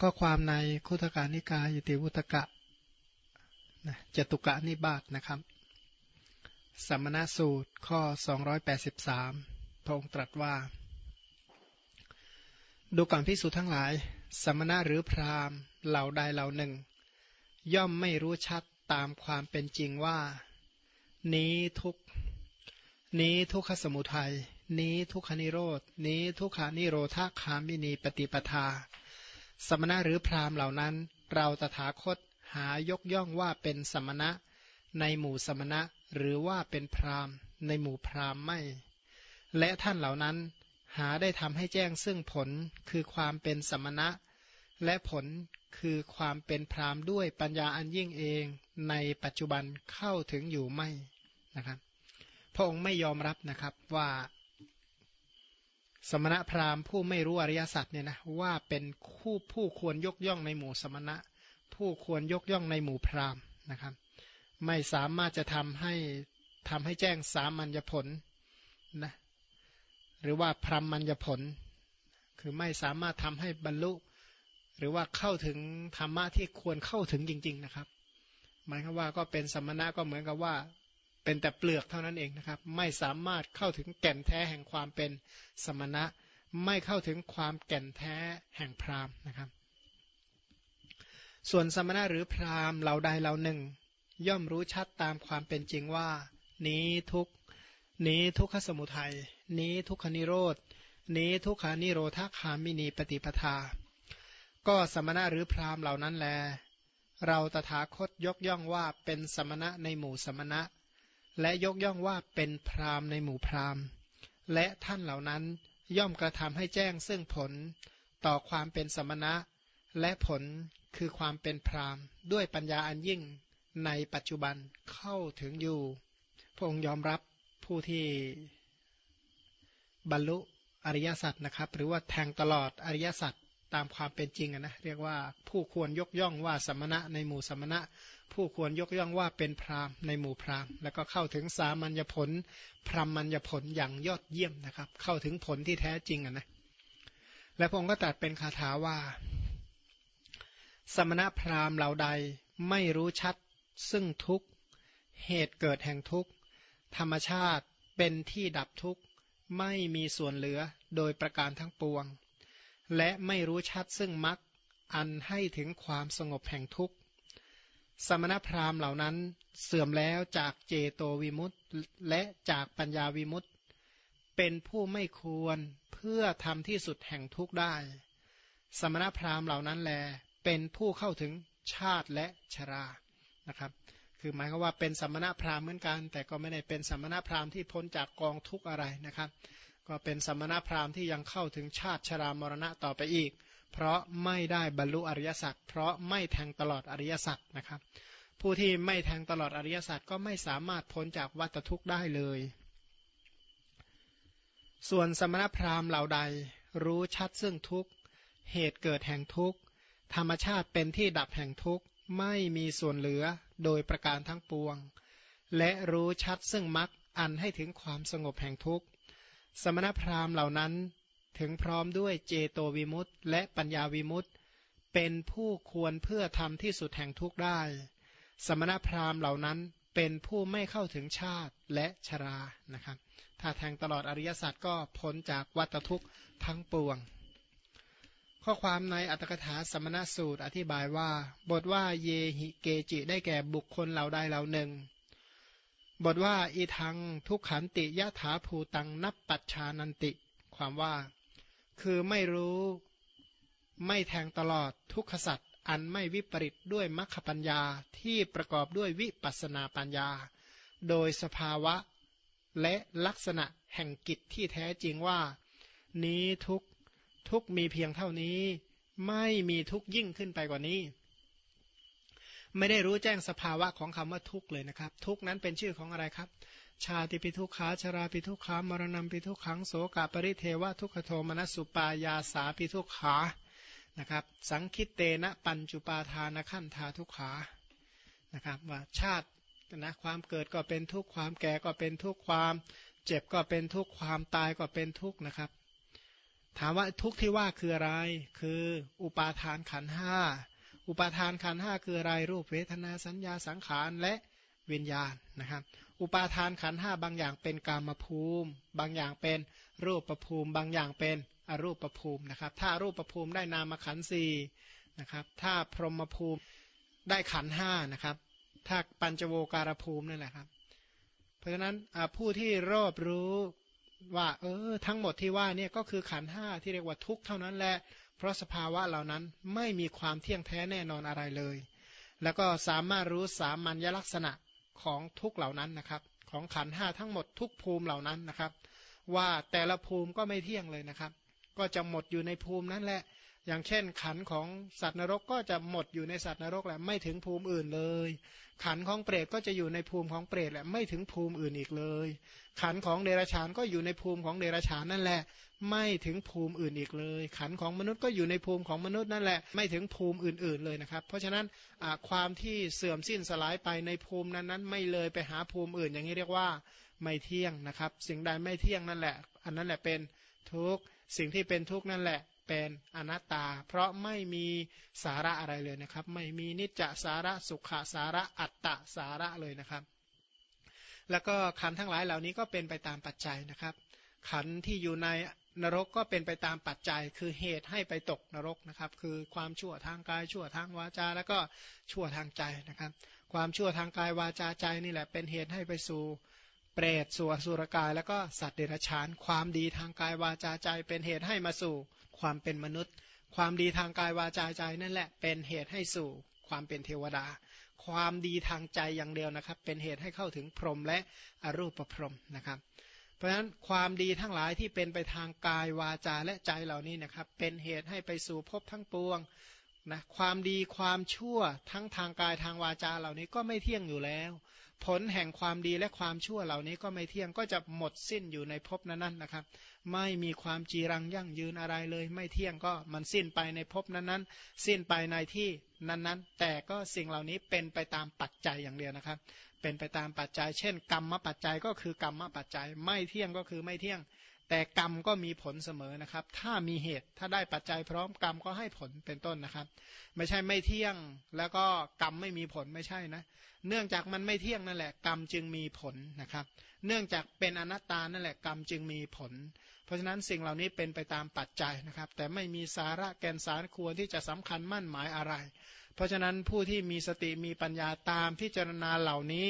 ก็ความในคุตการนิกายติวุตกะนะจตุกะนิบาตนะครับสัมมาสูตรข้อ 283 พระองค์ตรัสว่า ดูก่อนพิสูจทั้งหลาย สมณะหรือพราหมณ์เหล่าใดเหล่าหนึ่ง ย่อมไม่รู้ชัดตามความเป็นจริงว่า นี้ทุกนี้ทุกขสมุทัย นี้ทุกขนิโรดนี้ทุกขานิโรธาคามินีปฏิปทา สมณะหรือพราหมณ์เหล่านั้น เราตถาคตหายกย่องว่าเป็นสมณะ ในหมู่สมณะหรือว่าเป็นพราหมณ์ ในหมู่พราหมณ์ไม่ และท่านเหล่านั้นหาได้ทำให้แจ้งซึ่งผลคือความเป็นสมณะ และผลคือความเป็นพราหมณ์ด้วยปัญญาอันยิ่งเองในปัจจุบันเข้าถึงอยู่ไม่นะครับพระองค์ไม่ยอมรับนะครับว่า สมณะพราหมณ์ผู้ไม่รู้อริยสัจเนี่ยนะว่าเป็นคู่ผู้ควรยกย่องในหมู่สมณะ ผู้ควรยกย่องในหมู่พราหมณ์นะครับ ไม่สามารถจะทำให้ทำให้แจ้งสามัญญผลนะหรือว่าพรหมัญญผล คือไม่สามารถทำให้บรรลุ หรือว่าเข้าถึงธรรมะที่ควรเข้าถึงจริง ๆ นะครับหมายความว่าก็เป็นสมณะก็เหมือนกับว่า เป็นแต่เปลือกเท่านั้นเองนะครับ ไม่สามารถเข้าถึงแก่นแท้แห่งความเป็นสมณะ ไม่เข้าถึงความแก่นแท้แห่งพราหมณ์นะครับ ส่วนสมณะหรือพราหมณ์เราใดเราหนึ่ง ย่อมรู้ชัดตามความเป็นจริงว่า นี้ทุกนี้ทุกขสมุทัย นี้ทุกขนิโรธนี้ทุกขานิโรธาคามินีปฏิปทา ก็สมณะหรือพราหมณ์เหล่านั้นแล เราตถาคตยกย่องว่าเป็นสมณะในหมู่สมณะ และยกย่องว่าเป็นพราหมณ์ในหมู่พราหมณ์และท่านเหล่านั้นย่อมกระทำให้แจ้งซึ่งผลต่อความเป็นสมณะ และผลคือความเป็นพราหมณ์ด้วยปัญญาอันยิ่งในปัจจุบันเข้าถึงอยู่ พระองค์ยอมรับผู้ที่บรรลุอริยสัจนะครับ หรือว่าแทงตลอดอริยสัจ ตามความเป็นจริงนะเรียกว่าผู้ควรยกย่องว่าสมณะในหมู่สมณะ ผู้ควรยกย่องว่าเป็นพราหมณ์ในหมู่พราหมณ์ แล้วก็เข้าถึงสามัญญผล พรหมัญญผลอย่างยอดเยี่ยมนะครับ เข้าถึงผลที่แท้จริงอะนะและพระองค์ก็ตรัสเป็นคาถาว่า สมณะพราหมณ์เหล่าใดไม่รู้ชัดซึ่งทุกเหตุเกิดแห่งทุกธรรมชาติเป็นที่ดับทุกไม่มีส่วนเหลือโดยประการทั้งปวง และไม่รู้ชัดซึ่งมรรคอันให้ถึงความสงบแห่งทุกข์ สมณพราหมณ์เหล่านั้นเสื่อมแล้วจากเจโตวิมุตต์และจากปัญญาวิมุตต์เป็นผู้ไม่ควรเพื่อทำที่สุดแห่งทุกข์ได้ สมณพราหมณ์เหล่านั้นแล เป็นผู้เข้าถึงชาติและชรานะครับคือหมายความว่าเป็นสมณพราหมณ์เหมือนกัน แต่ก็ไม่ได้เป็นสมณพราหมณ์ที่พ้นจากกองทุกข์อะไรนะครับ ก็เป็นสมณพราหมณ์ที่ยังเข้าถึงชาติชรามรณะต่อไปอีก เพราะไม่ได้บรรลุอริยสัจเพราะไม่แทงตลอดอริยสัจนะครับ ผู้ที่ไม่แทงตลอดอริยสัจก็ไม่สามารถพ้นจากวัฏทุกข์ได้เลย ส่วนสมณพราหมณ์เหล่าใดรู้ชัดซึ่งทุกข์เหตุเกิดแห่งทุกข์ธรรมชาติเป็นที่ดับแห่งทุกข์ไม่มีส่วนเหลือโดยประการทั้งปวง และรู้ชัดซึ่งมรรคอันให้ถึงความสงบแห่งทุกข์ สมณพราหมณ์เหล่านั้นถึงพร้อมด้วยเจโตวิมุตต์และปัญญาวิมุตต์เป็นผู้ควรเพื่อทำที่สุดแห่งทุกข์ได้ สมณพราหมณ์เหล่านั้นเป็นผู้ไม่เข้าถึงชาติและชรานะครับ ถ้าแทงตลอดอริยสัจก็พ้นจากวัฏทุกข์ทั้งปวง ข้อความในอัตถกถาสมณสูตรอธิบายว่า บทว่าเยหิเกจิได้แก่บุคคลเหล่าใดเหล่าหนึ่ง บทว่าอีทังทุกขันติยะถาภูตังนับปัจชานันติ ความว่า คือไม่รู้ไม่แทงตลอดทุกขสัตว์อันไม่วิปริตด้วยมรรคปัญญาที่ประกอบด้วยวิปัสนาปัญญา โดยสภาวะและลักษณะแห่งกิจที่แท้จริงว่า นี้ทุกทุกมีเพียงเท่านี้ ไม่มีทุกยิ่งขึ้นไปกว่านี้ ไม่ได้รู้แจ้งสภาวะของคำว่าทุกข์เลยนะครับ ทุกข์นั้นเป็นชื่อของอะไรครับ ชาติปิทุขาชราปิทุขามรณะปิทุขังโสกปริเทวะทุกขโทมนัสสุปายาสาปิทุขานะครับ สังคิตเตนะปัญจุปาทานขันทาทุกขานะครับว่าชาตินะความเกิดก็เป็นทุกข์ความแก่ก็เป็นทุกข์ความ เจ็บก็เป็นทุกข์ความตายก็เป็นทุกข์นะครับ ถามว่าทุกข์ที่ว่าคืออะไร คืออุปาทานขันห้า อุปาทานขันห้าคืออะไรรูปเวทนาสัญญาสังขารและวิญญาณนะครับอุปาทานขันห้าบางอย่างเป็นกามภูมิ บางอย่างเป็นรูปประภูมิ บางอย่างเป็นอรูปประภูมินะครับ ถ้ารูปประภูมิได้นามขันสี่นะครับ ถ้าพรหมภูมิได้ขันห้านะครับ ถ้าปัญจโวการภูมินั่นแหละครับ เพราะฉะนั้นผู้ที่รอบรู้ว่าเออทั้งหมดที่ว่าเนี่ยก็คือขันห้าที่เรียกว่าทุกข์เท่านั้นแหละ เพราะสภาวะเหล่านั้นไม่มีความเที่ยงแท้แน่นอนอะไรเลย แล้วก็สามารถรู้สามัญลักษณะของทุกเหล่านั้นนะครับ ของขันห้าทั้งหมดทุกภูมิเหล่านั้นนะครับ ว่าแต่ละภูมิก็ไม่เที่ยงเลยนะครับ ก็จะหมดอยู่ในภูมินั้นแหละ อย่างเช่นขันของสัตว์นรกก็จะหมดอยู่ในสัตว์นรกแหละไม่ถึงภูมิอื่นเลย ขันของเปรตก็จะอยู่ในภูมิของเปรตแหละไม่ถึงภูมิอื่นอีกเลย ขันของเดรัจฉานก็อยู่ในภูมิของเดรัจฉานนั่นแหละ ไม่ถึงภูมิอื่นอีกเลย ขันของมนุษย์ก็อยู่ในภูมิของมนุษย์นั่นแหละไม่ถึงภูมิอื่น ๆเลยนะครับ เพราะฉะนั้นความที่เสื่อมสิ้นสลายไปในภูมินั้นๆ ไม่เลยไปหาภูมิอื่น อย่างนี้เรียกว่าไม่เที่ยงนะครับ สิ่งใดไม่เที่ยงนั่นแหละ อันนั้นแหละเป็นทุกสิ่งที่เป็นทุกนั่นแหละ เป็นอนัตตา เพราะไม่มีสาระอะไรเลยนะครับ ไม่มีนิจจสาระสุขสาระอัตตสาระเลยนะครับ แล้วก็ขันทั้งหลายเหล่านี้ก็เป็นไปตามปัจจัยนะครับ ขันที่อยู่ในนรกก็เป็นไปตามปัจจัย คือเหตุให้ไปตกนรกนะครับ คือความชั่วทางกายชั่วทางวาจา แล้วก็ชั่วทางใจนะครับ ความชั่วทางกายวาจาใจนี่แหละเป็นเหตุให้ไปสู่เปรตสู่อสุรกาย แล้วก็สัตว์เดรัจฉาน ความดีทางกายวาจาใจ เป็นเหตุให้มาสู่ ความเป็นมนุษย์ ความดีทางกายวาจาใจนั่นแหละ เป็นเหตุให้สู่ความเป็นเทวดา ความดีทางใจอย่างเดียวนะครับ เป็นเหตุให้เข้าถึงพรหมและอรูปพรหมนะครับ เพราะฉะนั้นความดีทั้งหลายที่เป็นไปทางกายวาจาและใจเหล่านี้นะครับ เป็นเหตุให้ไปสู่ภพทั้งปวงนะความดีความชั่วทั้งทางกายทางวาจาเหล่านี้ก็ไม่เที่ยงอยู่แล้ว ผลแห่งความดีและความชั่วเหล่านี้ก็ไม่เที่ยงก็จะหมดสิ้นอยู่ในภพนั้นๆนะครับ ไม่มีความจีรังยั่งยืนอะไรเลย ไม่เที่ยงก็มันสิ้นไปในภพนั้นๆ สิ้นไปในที่นั้นๆ แต่ก็สิ่งเหล่านี้เป็นไปตามปัจจัยอย่างเดียวนะครับ เป็นไปตามปัจจัย เช่น กรรมปัจจัยก็คือกรรมปัจจัย ไม่เที่ยงก็คือไม่เที่ยง แต่กรรมก็มีผลเสมอนะครับ ถ้ามีเหตุ ถ้าได้ปัจจัยพร้อมกรรมก็ให้ผลเป็นต้นนะครับ ไม่ใช่ไม่เที่ยง แล้วก็กรรมไม่มีผลไม่ใช่นะ เนื่องจากมันไม่เที่ยงนั่นแหละ กรรมจึงมีผลนะครับ เนื่องจากเป็นอนัตตานั่นแหละกรรมจึงมีผล เพราะฉะนั้นสิ่งเหล่านี้เป็นไปตามปัจจัยนะครับ แต่ไม่มีสาระแกนสารควรที่จะสำคัญมั่นหมายอะไร เพราะฉะนั้นผู้ที่มีสติมีปัญญาตามพิจารณาเหล่านี้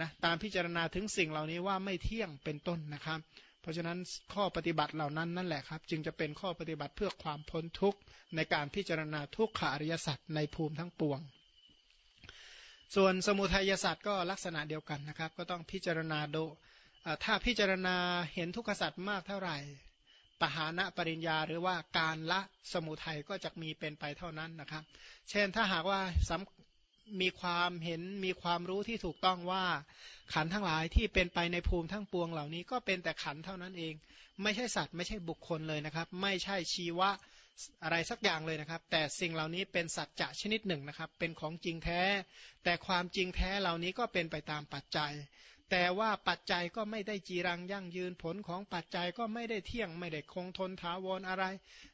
นะตามพิจารณาถึงสิ่งเหล่านี้ว่าไม่เที่ยงเป็นต้นนะครับ ราะฉะนั้นข้อปฏิบัติเหล่านั้นนั่นแหละครับ จึงจะเป็นข้อปฏิบัติเพื่อความพ้นทุกข์ในการพิจารณาทุกขาริยสัตว์ในภูมิทั้งปวง ส่วนสมุทัยสัตว์ก็ลักษณะเดียวกันนะครับ ก็ต้องพิจารณาโดถ้าพิจารณาเห็นทุกขสัตว์มากเท่าไหร่ปหานะปริญญาหรือว่าการละสมุทัยก็จะมีเป็นไปเท่านั้นนะครับ เช่นถ้าหากว่า มีความเห็นมีความรู้ที่ถูกต้องว่า ขันทั้งหลายที่เป็นไปในภูมิทั้งปวงเหล่านี้ ก็เป็นแต่ขันเท่านั้นเอง ไม่ใช่สัตว์ไม่ใช่บุคคลเลยนะครับ ไม่ใช่ชีวะอะไรสักอย่างเลยนะครับ แต่สิ่งเหล่านี้เป็นสัจจะชนิดหนึ่งนะครับ เป็นของจริงแท้ แต่ความจริงแท้เหล่านี้ก็เป็นไปตามปัจจัย แต่ว่าปัจจัยก็ไม่ได้จีรังยั่งยืนผลของปัจจัยก็ไม่ได้เที่ยงไม่ได้คงทนถาวรอะไร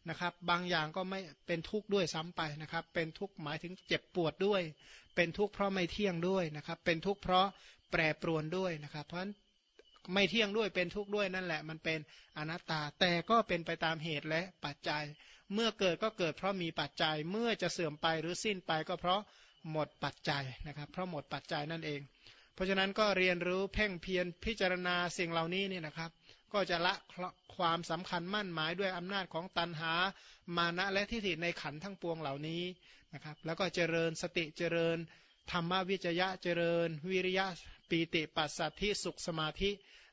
นะครับ บางอย่างก็ไม่เป็นทุกข์ด้วยซ้ำไปนะครับ เป็นทุกข์หมายถึงเจ็บปวดด้วย เป็นทุกข์เพราะไม่เที่ยงด้วยนะครับ เป็นทุกข์เพราะแปรปรวนด้วยนะครับ เพราะไม่เที่ยงด้วยเป็นทุกข์ด้วยนั่นแหละ มันเป็นอนัตตา แต่ก็เป็นไปตามเหตุและปัจจัย เมื่อเกิดก็เกิดเพราะมีปัจจัยเมื่อจะเสื่อมไปหรือสิ้นไปก็เพราะหมดปัจจัยนะครับ เพราะหมดปัจจัยนั่นเอง เพราะฉะนั้นก็เรียนรู้เพ่งเพียรพิจารณาสิ่งเหล่านี้นี่นะครับ ก็จะละความสำคัญมั่นหมายด้วยอำนาจของตันหามานะและทิฏฐิในขันทั้งปวงเหล่านี้นะครับ แล้วก็เจริญสติเจริญธรรมวิจยะเจริญ วิริยะปีติปัสสัทธิสุขสมาธิ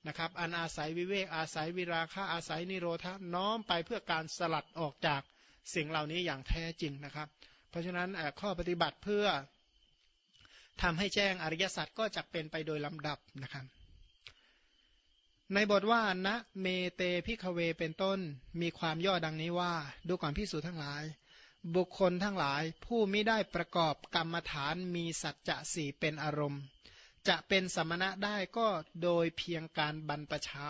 นะครับอันอาศัยวิเวกอาศัยวิราคะอาศัยนิโรธาน้อมไปเพื่อการสลัดออกจากสิ่งเหล่านี้อย่างแท้จริงนะครับ เพราะฉะนั้นข้อปฏิบัติเพื่อ ทำให้แจ้งอริยสัจก็จะเป็นไปโดยลำดับนะครับ ในบทว่าณเมเตพิคเวเป็นต้นมีความย่อดังนี้ว่า ดูก่อนพิสูจทั้งหลาย บุคคลทั้งหลายผู้ไม่ได้ประกอบกรรมฐานมีสัจจะสี่เป็นอารมณ์ จะเป็นสมณะได้ก็โดยเพียงการบรรพชา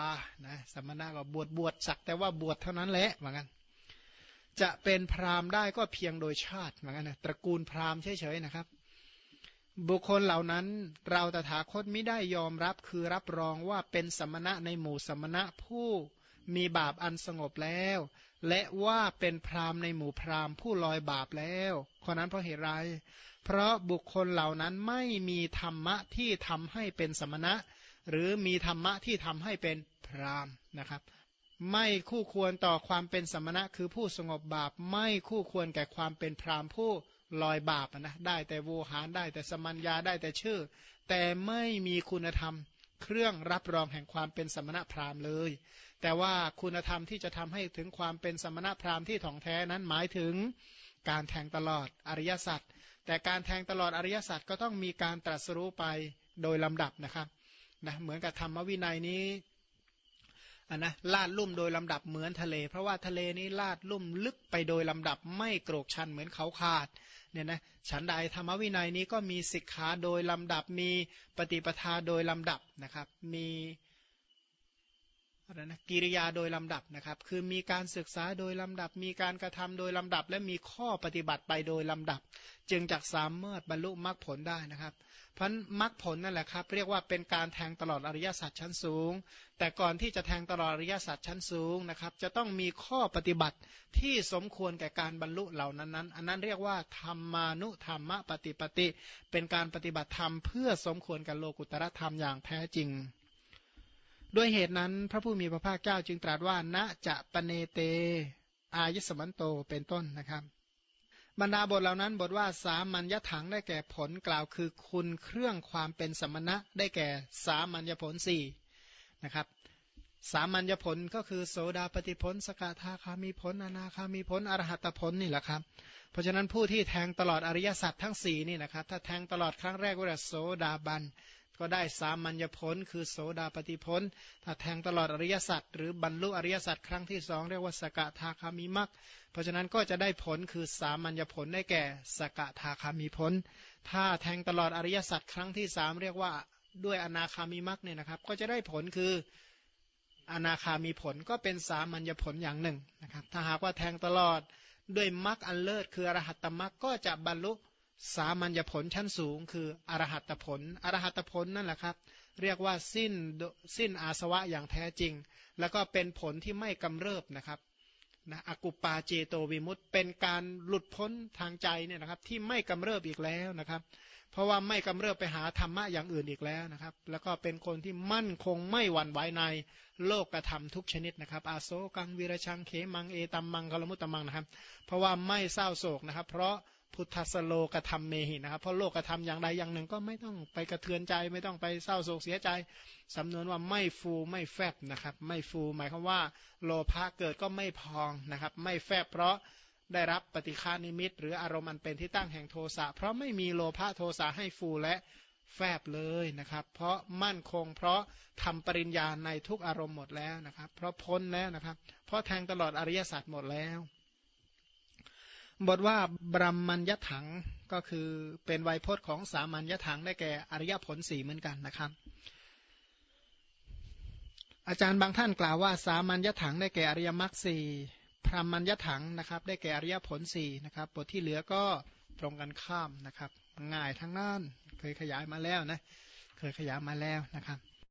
นะสมณะก็บวชบวชสักแต่ว่าบวชเท่านั้นแหละเหมือนกันจะเป็นพราหมณ์ได้ก็เพียงโดยชาติเหมือนกันนะตระกูลพราหมณ์เฉยๆนะครับ บุคคลเหล่านั้นเราตถาคตไม่ได้ยอมรับคือรับรองว่าเป็นสมณะในหมู่สมณะผู้มีบาปอันสงบแล้ว และว่าเป็นพรามในหมู่พรามผู้ลอยบาปแล้วข้อนั้นเพราะเหตุไร เพราะบุคคลเหล่านั้นไม่มีธรรมะที่ทำให้เป็นสมณะ หรือมีธรรมะที่ทำให้เป็นพรามนะครับ ไม่คู่ควรต่อความเป็นสมณะคือผู้สงบบาป ไม่คู่ควรแก่ความเป็นพรามผู้ ลอยบาปนะได้แต่โวหารได้แต่สมัญญาได้แต่ชื่อ แต่ไม่มีคุณธรรม เครื่องรับรองแห่งความเป็นสมณะพราหมณ์เลย แต่ว่าคุณธรรมที่จะทำให้ถึงความเป็นสมณะพราหมณ์ที่ถ่องแท้นั้นหมายถึงการแทงตลอดอริยสัจแต่การแทงตลอดอริยสัจก็ต้องมีการตรัสรู้ไปโดยลำดับนะครับนะเหมือนกับธรรมวินัยนี้อันนะลาดลุ่มโดยลำดับเหมือนทะเล เพราะว่าทะเลนี้ลาดลุ่มลึกไปโดยลำดับไม่โกรกชันเหมือนเขาขาด เนี่ยนะฉันใดธรรมวินัยนี้ก็มีสิกขาโดยลำดับมีปฏิปทาโดยลำดับนะครับ มี อะไรนะกิริยาโดยลำดับนะครับ คือมีการศึกษาโดยลำดับ มีการกระทำโดยลำดับ และมีข้อปฏิบัติไปโดยลำดับ จึงจักสามารถบรรลุมรรคผลได้นะครับ เพันมรรคผลนั่นแหละครับ เรียกว่าเป็นการแทงตลอดอริยสัจชั้นสูง แต่ก่อนที่จะแทงตลอดอริยสัจชั้นสูงนะครับ จะต้องมีข้อปฏิบัติที่สมควรแก่การบรรลุเหล่านั้นนั้นอันนั้นเรียกว่าธรรมานุธรรมปฏิปติ เป็นการปฏิบัติธรรมเพื่อสมควรกับโลกุตรธรรมอย่างแท้จริง ด้วยเหตุนั้นพระผู้มีพระภาคเจ้าจึงตรัสว่าณจะปเนเต อายสมันโตเป็นต้นนะครับบรรดาบทเหล่านั้นบทว่าสามัญญถังได้แก่ผลกล่าวคือคุณเครื่องความเป็นสมณะได้แก่สามัญญผลสี่นะครับสามัญญผลก็คือโสดาปฏิผล สกทาคามีผลอนาคามีผลอรหัตผลนี่แหละครับ เพราะฉะนั้นผู้ที่แทงตลอดอริยสัจทั้งสี่นี่นะครับถ้าแทงตลอดครั้งแรกว่าโสดาบัน ก็ได้สามัญญผล คือโสดาปฏิผล ถ้าแทงตลอดอริยสัจหรือบรรลุอริยสัจครั้งที่สองเรียกว่าสกทาคามีมักเพราะฉะนั้นก็จะได้ผลคือสามัญญผลได้แก่สกทาคามีผล ถ้าแทงตลอดอริยสัจครั้งที่สามเรียกว่าด้วยอนาคามีมักเนี่ยนะครับ ก็จะได้ผลคืออนาคามีผลก็เป็นสามัญญผลอย่างหนึ่งนะครับ ถ้าหากว่าแทงตลอดด้วยมักอันเลิศคืออรหัตตมักก็จะบรรลุ สามัญญผลชั้นสูง คืออรหัตผล อรหัตผลนั่นแหละครับ เรียกว่าสิ้นสิ้นอาสวะอย่างแท้จริง แล้วก็เป็นผลที่ไม่กำเริบนะครับนะอกุปปาเจโตวิมุตเป็นการหลุดพ้นทางใจเนี่ยนะครับที่ไม่กำเริบอีกแล้วนะครับ เพราะว่าไม่กำเริบไปหาธรรมะอย่างอื่นอีกแล้วนะครับ แล้วก็เป็นคนที่มั่นคงไม่หวั่นไหวในโลกกระทำทุกชนิดนะครับ อาโศกังวีรชังเขมังเอตัมมังกลมุตตมังนะครับ เพราะว่าไม่เศร้าโศกนะครับ เพราะ พุทธสโลกธรรมเมหินะครับ เพราะโลกธรรมอย่างใดอย่างหนึ่งก็ไม่ต้องไปกระเทือนใจ ไม่ต้องไปเศร้าโศกเสียใจ สำนวนว่าไม่ฟูไม่แฟบนะครับ ไม่ฟูหมายความว่า โลภะเกิดก็ไม่พองนะครับ ไม่แฟบเพราะได้รับปฏิฆานิมิต หรืออารมณ์อันเป็นที่ตั้งแห่งโทสะเพราะไม่มีโลภะโทสะให้ฟูและแฟบเลยนะครับ เพราะมั่นคง เพราะทำปริญญาในทุกอารมณ์หมดแล้วนะครับ เพราะพ้นแล้วนะครับ เพราะแทงตลอดอริยสัจหมดแล้ว บทว่าบรมมัญญถังก็คือเป็นไวยพจน์ของสามัญญถังได้แก่อริยผลสี่เหมือนกันนะครับ อาจารย์บางท่านกล่าวว่า สามัญญถังได้แก่อริยมรรคสี่พรหมัญญถังนะครับ ได้แก่อริยผลสี่นะครับ บทที่เหลือก็ตรงกันข้ามนะครับ ง่ายทั้งนั้นเคยขยายมาแล้วนะเคยขยายมาแล้วนะครับ